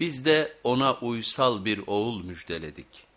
Biz de ona uysal bir oğul müjdeledik.